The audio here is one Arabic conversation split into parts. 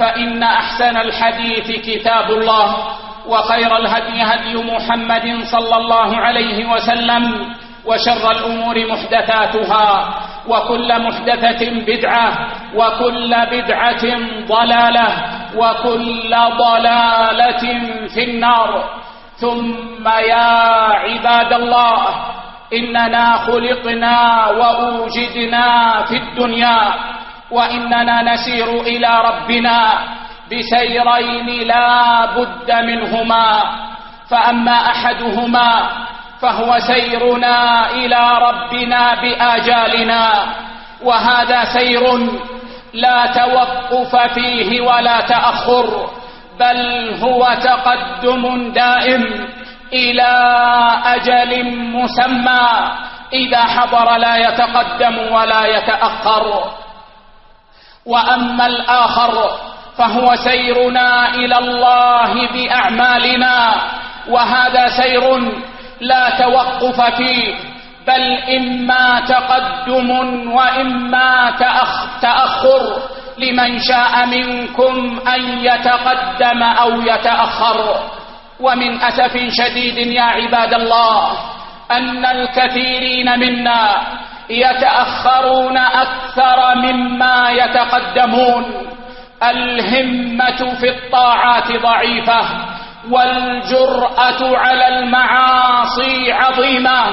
فإن أحسن الحديث كتاب الله وخير الهدي هدي محمد صلى الله عليه وسلم وشر الأمور محدثاتها وكل محدثة بدعة وكل بدعة ضلالة وكل ضلالة في النار ثم يا عباد الله إننا خلقنا وأوجدنا في الدنيا وإننا نسير إلى ربنا بسيرين لا بد منهما فأما أحدهما فهو سيرنا إلى ربنا بآجالنا وهذا سير لا توقف فيه ولا تأخر بل هو تقدم دائم إلى أجل مسمى إذا حضر لا يتقدم ولا يتأخر وأما الآخر فهو سيرنا إلى الله بأعمالنا وهذا سير لا توقف فيه بل إما تقدم وإما تأخر لمن شاء منكم أن يتقدم أو يتأخر. ومن أسف شديد يا عباد الله أن الكثيرين منا يتأخرون أكثر مما يتقدمون. الهمة في الطاعات ضعيفة والجرأة على المعاصي عظيمة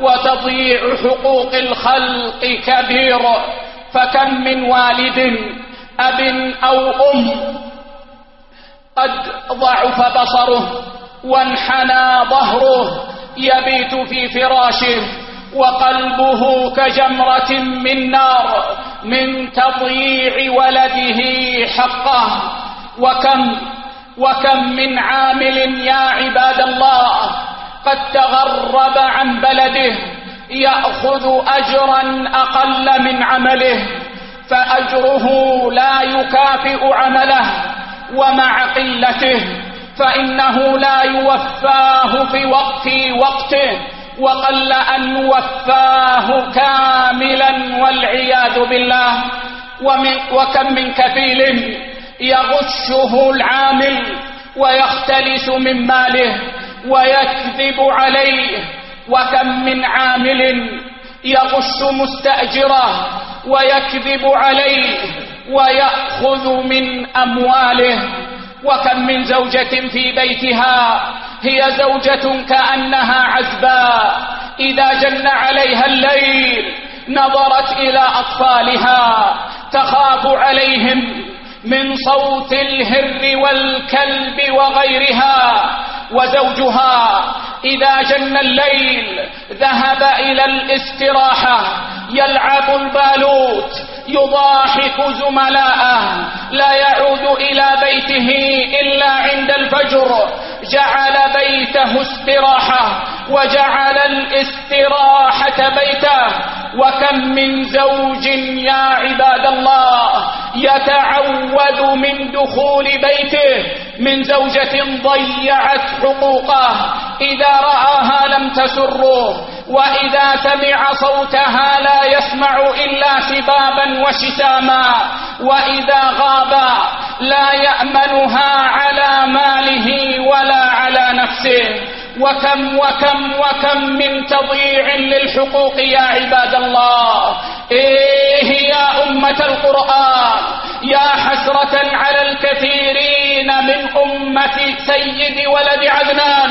وتضييع حقوق الخلق كبير. فكم من والد أب أو أم قد ضعف بصره وانحنى ظهره يبيت في فراشه. وقلبه كجمرة من نار من تضييع ولده حقه. وكم وكم من عامل يا عباد الله قد تغرب عن بلده يأخذ أجرا أقل من عمله فأجره لا يكافئ عمله ومع قلته فإنه لا يوفاه في وقت وقته. وقل أن وفاه كاملا والعياذ بالله ومن وكم من كفيل يغشه العامل ويختلس من ماله ويكذب عليه وكم من عامل يغش مستأجره ويكذب عليه ويأخذ من أمواله وكم من زوجة في بيتها هي زوجة كأنها عزباء إذا جن عليها الليل نظرت إلى أطفالها تخاف عليهم من صوت الهر والكلب وغيرها. وزوجها إذا جن الليل ذهب إلى الاستراحة يلعب البالوت يضاحك زملاءه. لا يعود إلى بيته إلا عند الفجر. جعل بيته استراحة وجعل الاستراحة بيتا وكم من زوج يا عباد الله يتعود من دخول بيته. من زوجة ضيعت حقوقه. إذا رآها لم تسره وإذا سمع صوتها لا يسمع إلا سبابا وشتاما. وإذا غاب لا يأمنها نفسه وكم وكم وكم من تضييع للحقوق يا عباد الله۔ إيه يا أمة القرآن۔ يا حسرة على الكثيرين من أمة سيد ولد عدنان۔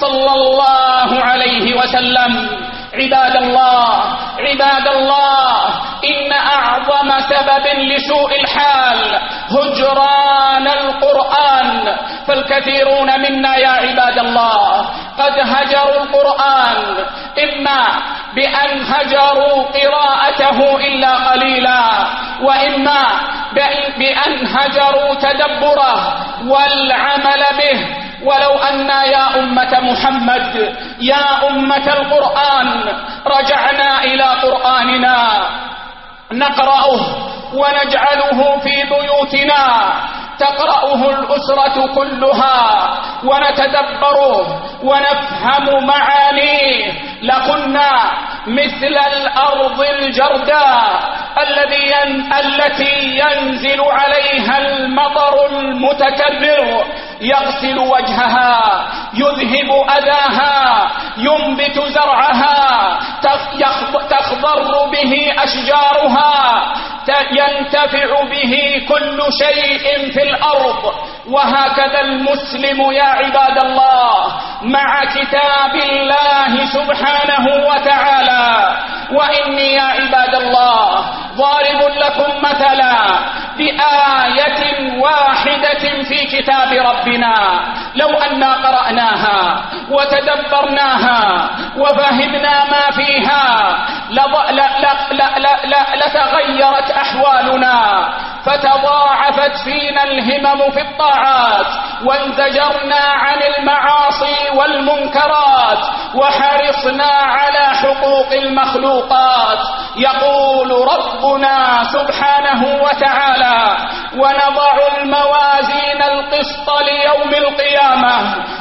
صلى الله عليه وسلم۔ عباد الله عباد الله إن أعظم سبب لسوء الحال هجران القرآن. فالكثيرون منا يا عباد الله قد هجروا القرآن. إما بأن هجروا قراءته إلا قليلا وإما بأن هجروا تدبره والعمل به. ولو أنا يا أمة محمد يا أمة القرآن رجعنا إلى قرآننا. نقرأه ونجعله في بيوتنا. تقرأه الأسرة كلها ونتدبره ونفهم معانيه. لقلنا مثل الأرض الجرداء الذي التي ينزل عليها المطر المتكبر. يغسل وجهها يذهب أذاها ينبت زرعها تخضر به أشجارها ينتفع به كل شيء في الأرض. وهكذا المسلم يا عباد الله. مع كتاب الله سبحانه وتعالى. وإني يا عباد الله ضارب لكم مثلا بآية واحدة في كتاب ربنا. لو أنا قرأناها وتدبرناها وفهمنا ما فيها لتغيرت أحوالنا. فتضاعفت فينا الهمم في الطاعات وانزجرنا عن المعاصي والمنكرات وحرصنا على حقوق المخلوقات. يقول ربنا سبحانه وتعالى ونضع الموازين القسط ليوم القيامة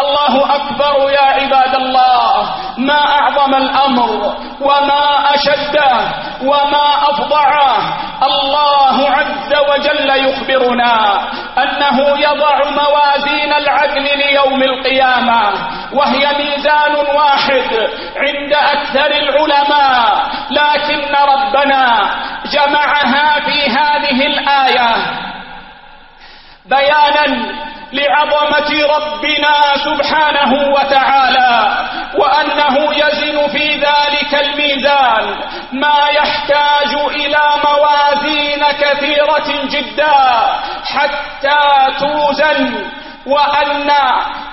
الله أكبر يا عباد الله ما أعظم الأمر وما أشده وما أفضعه الله عز وجل يخبرنا أنه يضع موازين العدل ليوم القيامة وهي ميزان واحد عند أكثر العلماء لكن ربنا جمعها في هذه الآية بيانا لعظمة ربنا سبحانه وتعالى وأنه يزن في ذلك الميزان ما يحتاج إلى موازين كثيرة جدا حتى توزن وأن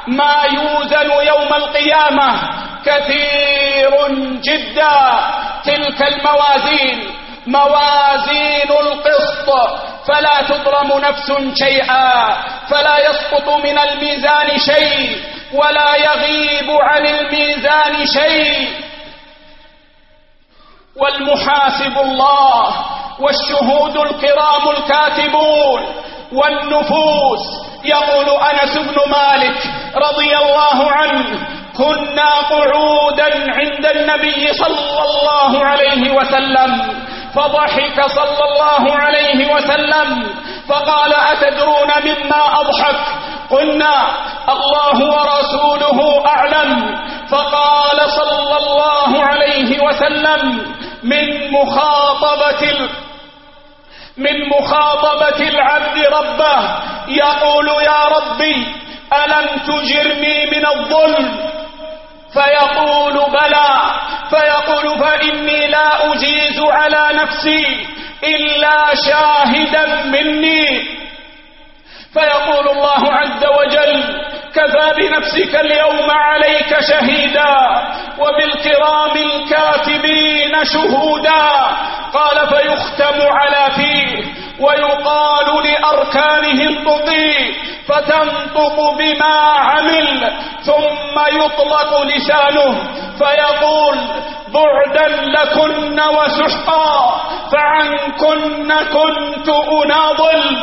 ما يوزن يوم القيامة كثير جدا تلك الموازين موازين القسط فلا تظلم نفس شيئا فلا يسقط من الميزان شيء ولا يغيب عن الميزان شيء. والمحاسب الله والشهود الكرام الكاتبون والنفوس. يقول أنس بن مالك رضي الله عنه كنا قعودا عند النبي صلى الله عليه وسلم. فضحك صلى الله عليه وسلم فقال أتدرون مما أضحك؟ قلنا الله ورسوله أعلم. فقال صلى الله عليه وسلم من مخاطبة من مخاطبة العبد ربه يقول يا ربي ألم تجرني من الظلم؟ فيقول بلى فيقول فإني لا أجيز على نفسي إلا شاهدا مني. فيقول الله عز وجل كفى بنفسك اليوم عليك شهيدا وبالكرام الكاتبين شهودا. قال فيختم على فيه ويقال لأركانه انطقي فتنطق بما عمل ثم يطلق لسانه فيقول بعدا لكن وسحقا فعنكن كنت أناضل.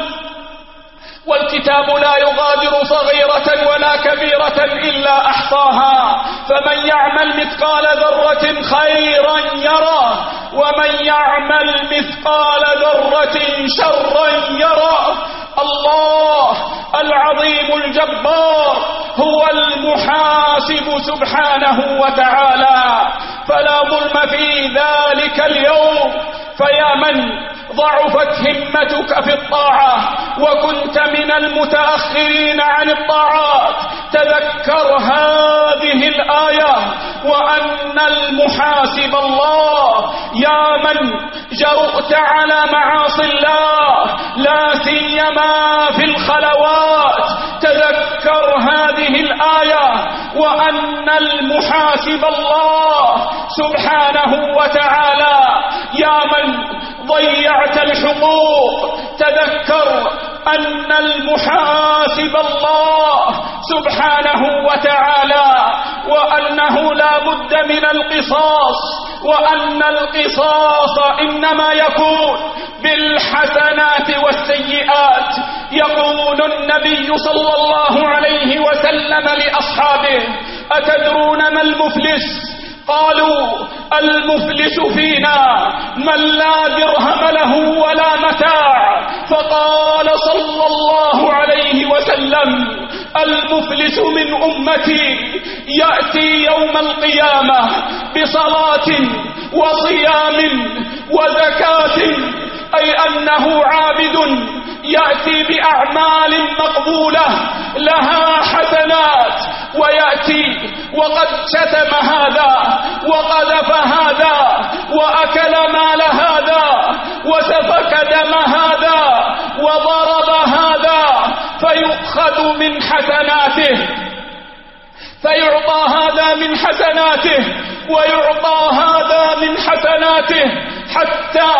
والكتاب لا يغادر صغيرة ولا كبيرة إلا أحصاها. فمن يعمل مثقال ذرة خيرا يرى ومن يعمل مثقال ذرة شرا يرى الله العظيم الجبار هو المحاسب سبحانه وتعالى. فلا ظلم في ذلك اليوم. فيا من ضعفت همتك في الطاعة وكنت من المتأخرين عن الطاعات تذكر هذه الآية وأن المحاسب الله يا من جرؤت على معاصي الله لا سيما في الخلوات. تذكر هذه الآية وأن المحاسب الله سبحانه وتعالى يا من ضيعت الحقوق تذكر أن المحاسب الله سبحانه وتعالى وأنه لا بد من القصاص وأن القصاص إنما يكون بالحسنات والسيئات. يقول النبي صلى الله عليه وسلم لأصحابه أتدرون ما المفلس؟ قالوا المفلس فينا من لا درهم له ولا متاع فقال صلى الله عليه وسلم المفلس من أمتي يأتي يوم القيامة بصلاة وصيام وزكاة أي أنه عابد يأتي بأعمال مقبولة لها حسنات ويأتي وقد شتم هذا وقذف هذا وأكل مال هذا وسفك دم هذا وضرب هذا فيؤخذ من حسناته فيعطى هذا من حسناته ويعطى هذا من حسناته حتى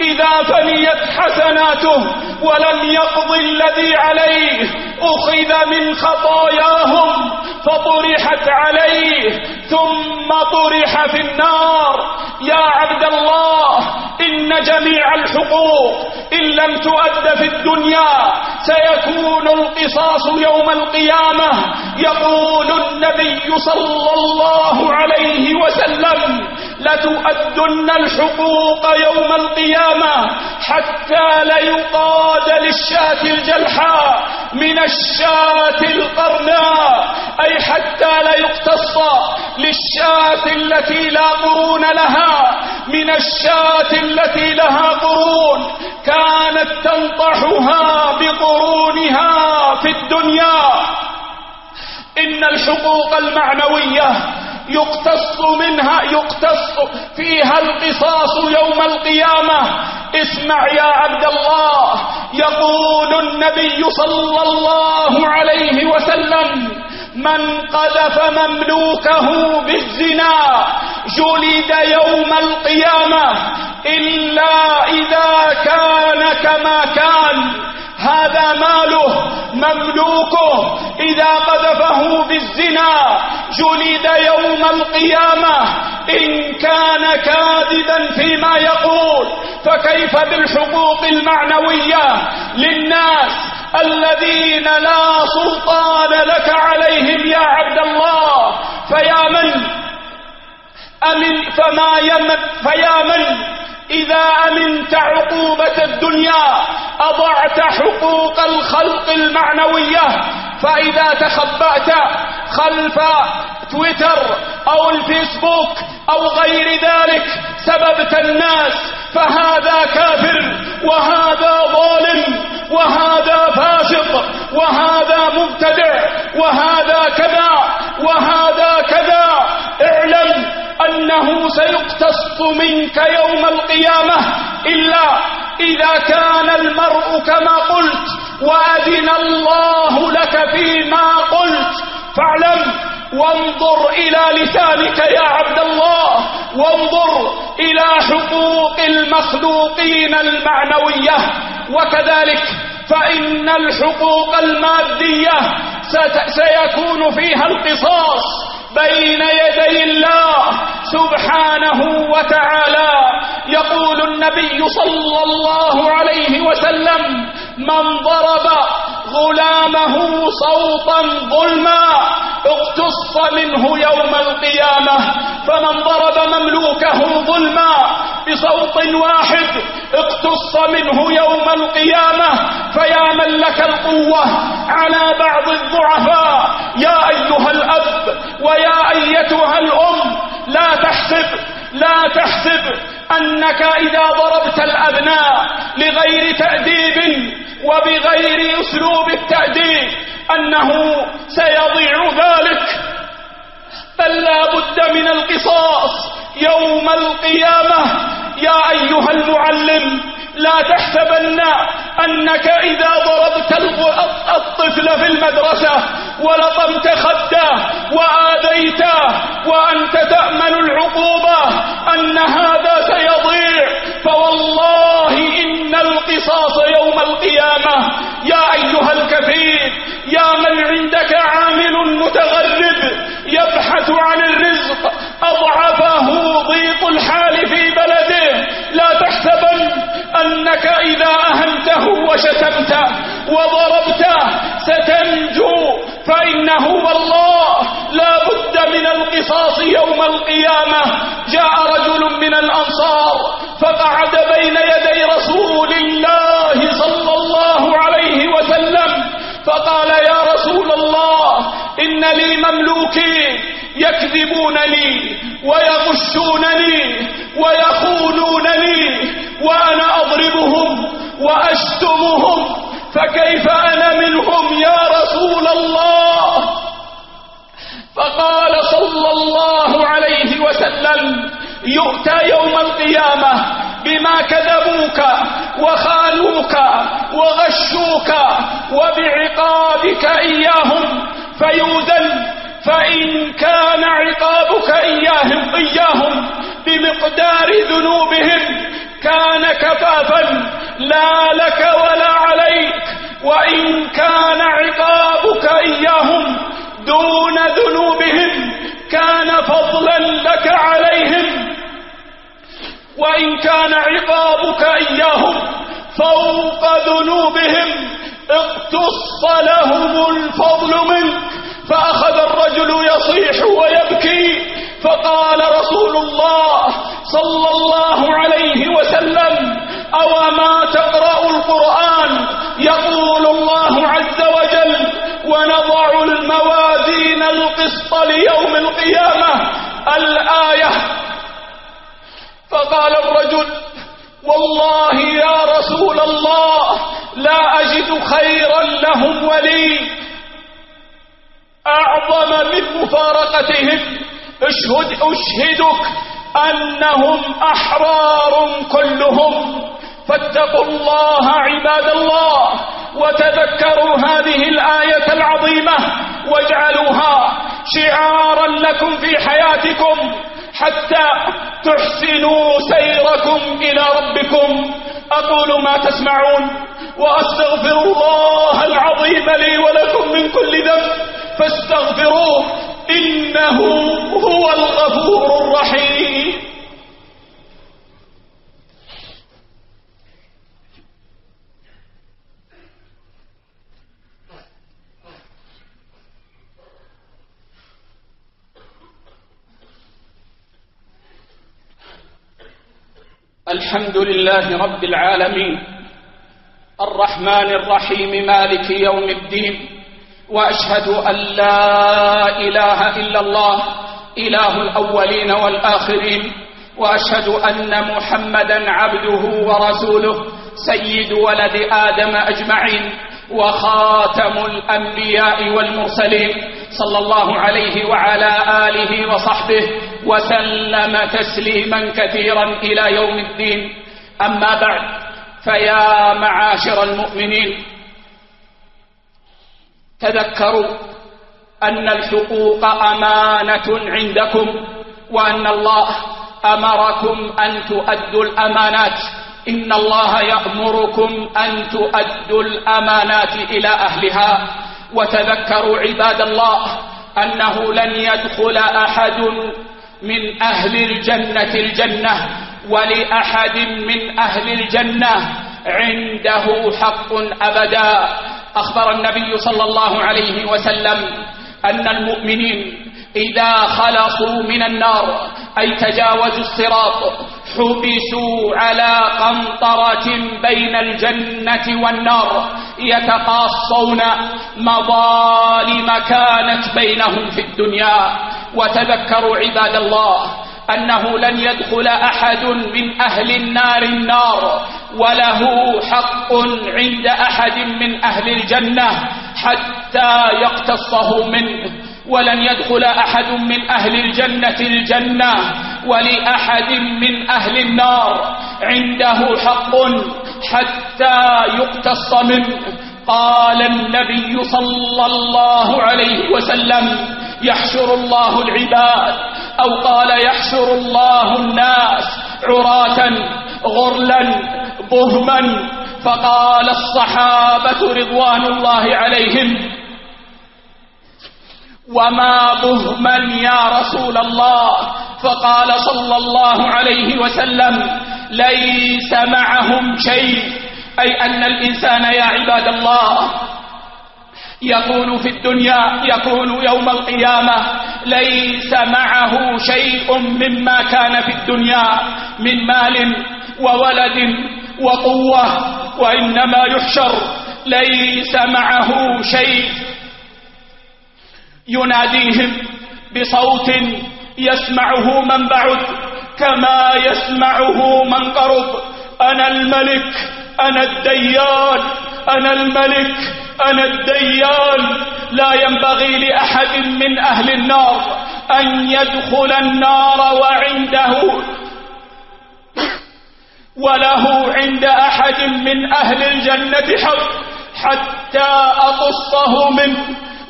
إذا فنيت حسناته ولم يقض الذي عليه أخذ من خطاياهم فطرحت عليه ثم طرح في النار. يا عبد الله إن جميع الحقوق إن لم تؤد في الدنيا سيكون القصاص يوم القيامة يقول النبي صلى الله عليه وسلم لتؤدن الحقوق يوم القيامة حتى ليقاد للشاة الجلحاء من الشاة القرناء أي حتى ليقتص للشاة التي لا قرون لها من الشاة التي لها قرون كانت تنطحها بقرونها في الدنيا. إن الحقوق المعنوية يقتص منها يقتص فيها القصاص يوم القيامة. اسمع يا عبد الله يقول النبي صلى الله عليه وسلم من قذف مملوكه بالزنا جلد يوم القيامة إلا إذا كان كما كان. هذا ماله مملوكه إذا قذفه بالزنا جلد يوم القيامة. إن كان كاذبا فيما يقول. فكيف بالحقوق المعنوية للناس الذين لا سلطان لك عليهم يا عبد الله. فيا من أمن فما يمت فيامن إذا أمنت عقوبة الدنيا أضعت حقوق الخلق المعنوية فإذا تخبأت خلف تويتر أو الفيسبوك أو غير ذلك سببت الناس فهذا كافر وهذا ظالم وهذا فاسق وهذا مبتدع وهذا كذا وهذا كذا. اعلم أنه سيقتص منك يوم القيامة إلا إذا كان المرء كما قلت وأذن الله لك فيما قلت. فاعلم وانظر إلى لسانك يا عبد الله وانظر إلى حقوق المخلوقين المعنوية. وكذلك فإن الحقوق المادية سيكون فيها القصاص بين يدي الله سبحانه وتعالى يقول النبي صلى الله عليه وسلم من ضرب غلامه صوتا ظلما اقتص منه يوم القيامة فمن ضرب مملوكه ظلما بصوت واحد اقتص منه يوم القيامة فيا من لك القوة على بعض الضعفاء يا أيها الأب ويا أيتها الأم لا تحسب لا تحسب أنك إذا ضربت الأبناء لغير تأديب وبغير أسلوب التأديب أنه سيضيع ذلك. بل لا بد من القصاص يوم القيامة. يا أيها المعلم لا تحسبن أنك إذا ضربت الطفل في المدرسة ولطمت خده وآديته وأنت تأمن العقوبة أن هذا سيضيع فوالله إن القصاص يوم القيامة يا أيها الكفير يا من عندك عامل متغرب يبحث عن الرزق أضعفه ضيق الحياة أنك إذا أهنته وشتمته وضربته ستنجو فإنه والله لا بد من القصاص يوم القيامة. جاء رجل من الأنصار فقعد بين يدي رسول الله صلى الله عليه وسلم فقال يا رسول الله إن لي مملوكين يكذبونني ويغشونني ويخونونني. وأنا أضربهم وأشتمهم فكيف أنا منهم يا رسول الله؟ فقال صلى الله عليه وسلم يؤتى يوم القيامة بما كذبوك وخانوك وغشوك وبعقابك إياهم فيوذن فإن كان عقابك إياهم إياهم بمقدار ذنوبهم كان كفافا لا لك ولا عليك وإن كان عقابك إياهم دون ذنوبهم كان فضلا لك عليهم وإن كان عقابك إياهم فوق ذنوبهم اقتص لهم الفضل منك فأخذ الرجل يصيح ويبكي فقال رسول الله صلى الله رجل والله يا رسول الله لا أجد خيرا لهم ولي. أعظم من مفارقتهم اشهد أشهدك أنهم أحرار كلهم. فاتقوا الله عباد الله وتذكروا هذه الآية العظيمة واجعلوها شعارا لكم في حياتكم. حتى تحسنوا سيركم إلى ربكم. أقول ما تسمعون وأستغفر الله العظيم لي ولكم من كل ذنب. فاستغفروه إنه هو الغفور الرحيم. الحمد لله رب العالمين. الرحمن الرحيم مالك يوم الدين. وأشهد أن لا إله إلا الله إله الأولين والآخرين. وأشهد أن محمدا عبده ورسوله سيد ولد آدم أجمعين. وخاتم الأنبياء والمرسلين. صلى الله عليه وعلى آله وصحبه وسلم تسليما كثيرا إلى يوم الدين. أما بعد فيا معاشر المؤمنين تذكروا أن الحقوق أمانة عندكم وأن الله أمركم أن تؤدوا الأمانات. إن الله يأمركم أن تؤدوا الأمانات إلى أهلها. وتذكروا عباد الله أنه لن يدخل أحد من أهل الجنة الجنة. ولأحد من أهل الجنة. عنده حق أبدا. أخبر النبي صلى الله عليه وسلم أن المؤمنين إذا خلصوا من النار أي تجاوزوا الصراط حبسوا على قنطرة بين الجنة والنار. يتقاصون مظالم كانت بينهم في الدنيا. وتذكروا عباد الله أنه لن يدخل أحد من أهل النار النار وله حق عند أحد من أهل الجنة حتى يقتصه منه ولن يدخل أحد من أهل الجنة الجنة ولأحد من أهل النار عنده حق حتى يقتص منه قال النبي صلى الله عليه وسلم يحشر الله العباد أو قال يحشر الله الناس عراة غرلا بهما فقال الصحابة رضوان الله عليهم وما بهما يا رسول الله فقال صلى الله عليه وسلم ليس معهم شيء أي أن الإنسان يا عباد الله يكون في الدنيا يكون يوم القيامة. ليس معه شيء مما كان في الدنيا من مال وولد وقوة وإنما يحشر. ليس معه شيء. يناديهم بصوت يسمعه من بعد كما يسمعه من قرب. أنا الملك أنا الديان أنا الملك. أنا الديان لا ينبغي لأحد من أهل النار أن يدخل النار وعنده وله عند أحد من أهل الجنة حق حتى أقصه منه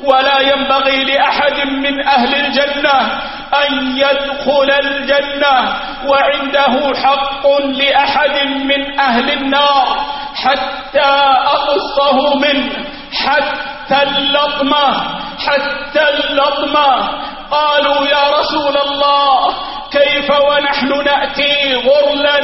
ولا ينبغي لأحد من أهل الجنة أن يدخل الجنة وعنده حق لأحد من أهل النار حتى أقصه منه. حتى اللطمة حتى اللطمة قالوا يا رسول الله كيف ونحن نأتي غرلا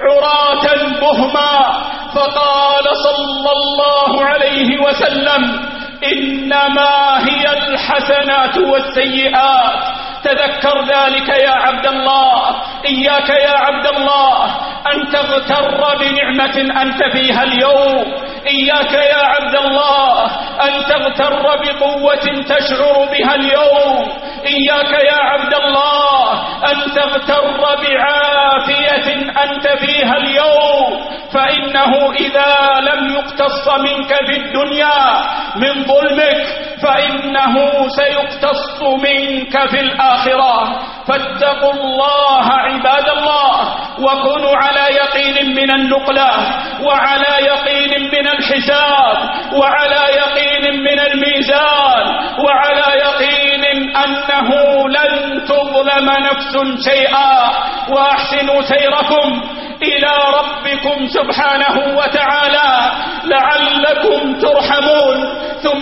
عراة بهما؟ فقال صلى الله عليه وسلم إنما هي الحسنات والسيئات. تذكر ذلك يا عبد الله. إياك يا عبد الله أن تغتر بنعمة أنت فيها اليوم. إياك يا عبد الله أن تغتر بقوة تشعر بها اليوم. إياك يا عبد الله أن تغتر بعافية أنت فيها اليوم فإنه إذا لم يقتص منك في الدنيا من ظلمك فإنه سيقتص منك في الآخرة. فاتقوا الله عباد الله وكونوا على يقين من النقلة وعلى يقين من الحساب وعلى يقين من الميزان وعلى يقين أنه لن تظلم نفس شيئا. وأحسنوا سيركم إلى ربكم سبحانه وتعالى لعلكم ترحمون. ثم